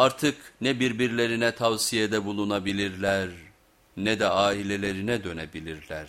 Artık ne birbirlerine tavsiyede bulunabilirler ne de ailelerine dönebilirler.